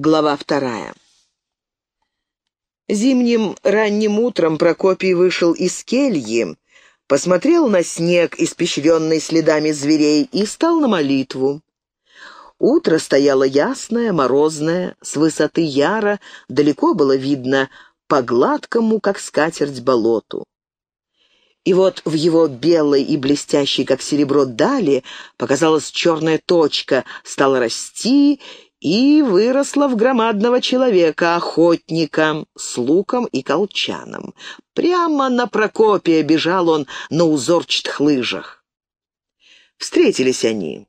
Глава вторая. Зимним ранним утром Прокопий вышел из кельи, посмотрел на снег, испещренный следами зверей, и стал на молитву. Утро стояло ясное, морозное, с высоты яра далеко было видно по гладкому, как скатерть, болоту. И вот в его белой и блестящей, как серебро, дали показалась черная точка, стала расти и выросла в громадного человека, охотника, с луком и колчаном. Прямо на Прокопия бежал он на узорчатых лыжах. Встретились они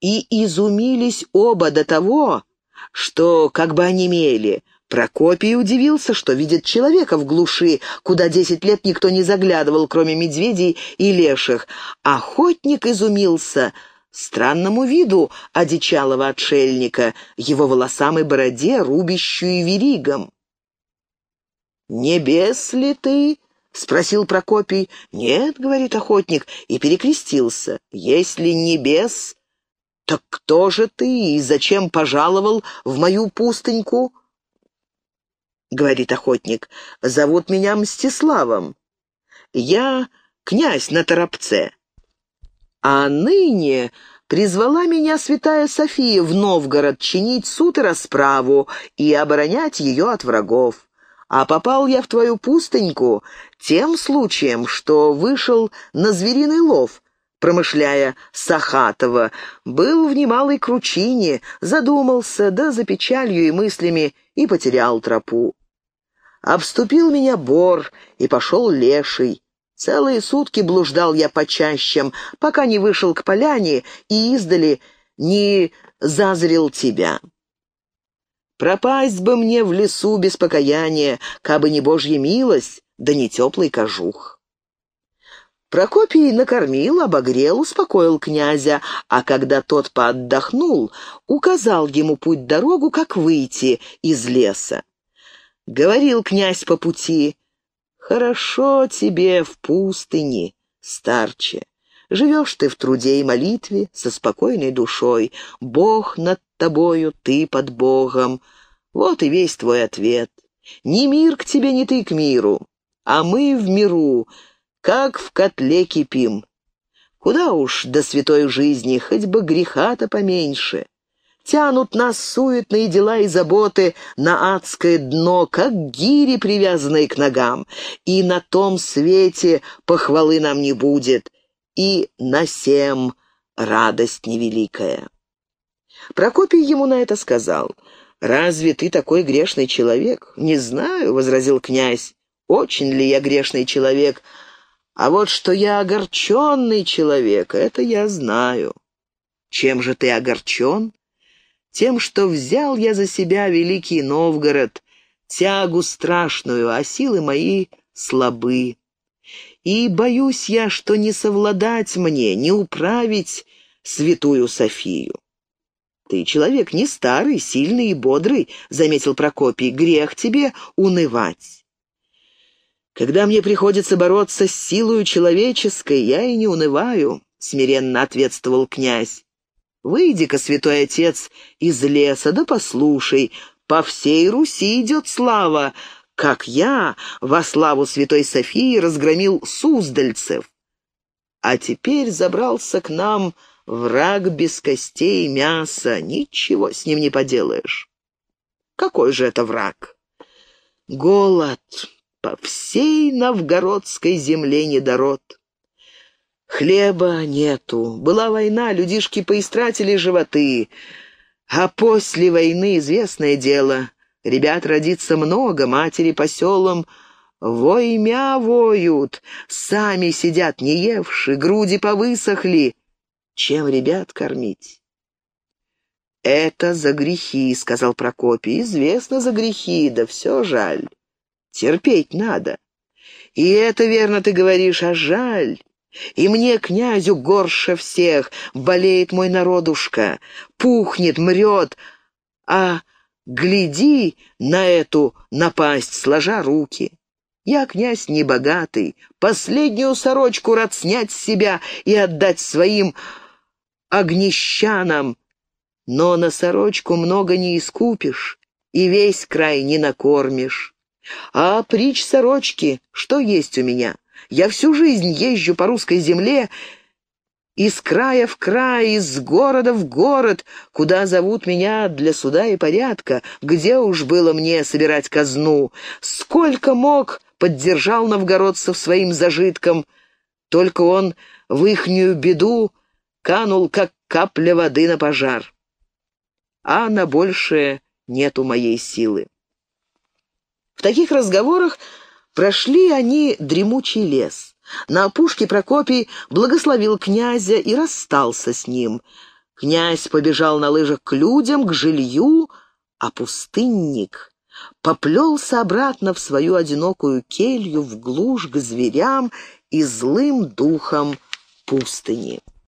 и изумились оба до того, что как бы онемели. Прокопий удивился, что видит человека в глуши, куда десять лет никто не заглядывал, кроме медведей и леших. Охотник изумился — странному виду одичалого отшельника, его волосам и бороде, рубящую веригом. «Небес ли ты?» — спросил Прокопий. «Нет», — говорит охотник, и перекрестился. «Если небес, так кто же ты и зачем пожаловал в мою пустыньку?» — говорит охотник. «Зовут меня Мстиславом. Я князь на Торопце. А ныне призвала меня святая София в Новгород чинить суд и расправу и оборонять ее от врагов. А попал я в твою пустыньку тем случаем, что вышел на звериный лов, промышляя Сахатова, был в немалой кручине, задумался, да за печалью и мыслями и потерял тропу. Обступил меня бор, и пошел леший. Целые сутки блуждал я по чащам, пока не вышел к поляне и издали не зазрел тебя. Пропасть бы мне в лесу без покаяния, кабы не божья милость, да не теплый кожух. Прокопий накормил, обогрел, успокоил князя, а когда тот поотдохнул, указал ему путь-дорогу, как выйти из леса. Говорил князь по пути, Хорошо тебе в пустыне, старче. Живешь ты в труде и молитве со спокойной душой. Бог над тобою, ты под Богом. Вот и весь твой ответ. Ни мир к тебе, ни ты к миру, а мы в миру, как в котле кипим. Куда уж до святой жизни, хоть бы греха-то поменьше. Тянут нас суетные дела и заботы на адское дно, как гири, привязанные к ногам. И на том свете похвалы нам не будет, и на сем радость невеликая. Прокопий ему на это сказал. «Разве ты такой грешный человек?» «Не знаю», — возразил князь. «Очень ли я грешный человек?» «А вот что я огорченный человек, это я знаю». «Чем же ты огорчен?» Тем, что взял я за себя великий Новгород, тягу страшную, а силы мои слабы. И боюсь я, что не совладать мне, не управить святую Софию. «Ты человек не старый, сильный и бодрый», — заметил Прокопий, — «грех тебе унывать». «Когда мне приходится бороться с силою человеческой, я и не унываю», — смиренно ответствовал князь. Выйди-ка, святой отец, из леса, да послушай, по всей Руси идет слава, как я во славу святой Софии разгромил суздальцев. А теперь забрался к нам враг без костей мяса, ничего с ним не поделаешь. Какой же это враг? Голод по всей новгородской земле недород. Хлеба нету. Была война, людишки поистратили животы. А после войны известное дело. Ребят родится много, матери по селам воймя воют. Сами сидят не евши, груди повысохли. Чем ребят кормить? «Это за грехи», — сказал Прокопий. «Известно за грехи, да все жаль. Терпеть надо. И это верно ты говоришь, а жаль. И мне, князю, горше всех, болеет мой народушка, пухнет, мрет, а гляди на эту напасть, сложа руки. Я, князь, небогатый, последнюю сорочку рад снять с себя и отдать своим огнещанам. но на сорочку много не искупишь и весь край не накормишь. А притч сорочки, что есть у меня? Я всю жизнь езжу по русской земле, из края в край, из города в город, куда зовут меня для суда и порядка. Где уж было мне собирать казну? Сколько мог, поддержал новгородцев своим зажитком. Только он в ихнюю беду канул, как капля воды на пожар. А на большее нету моей силы. В таких разговорах прошли они дремучий лес. На опушке Прокопий благословил князя и расстался с ним. Князь побежал на лыжах к людям, к жилью, а пустынник поплелся обратно в свою одинокую келью, в глушь, к зверям и злым духам пустыни.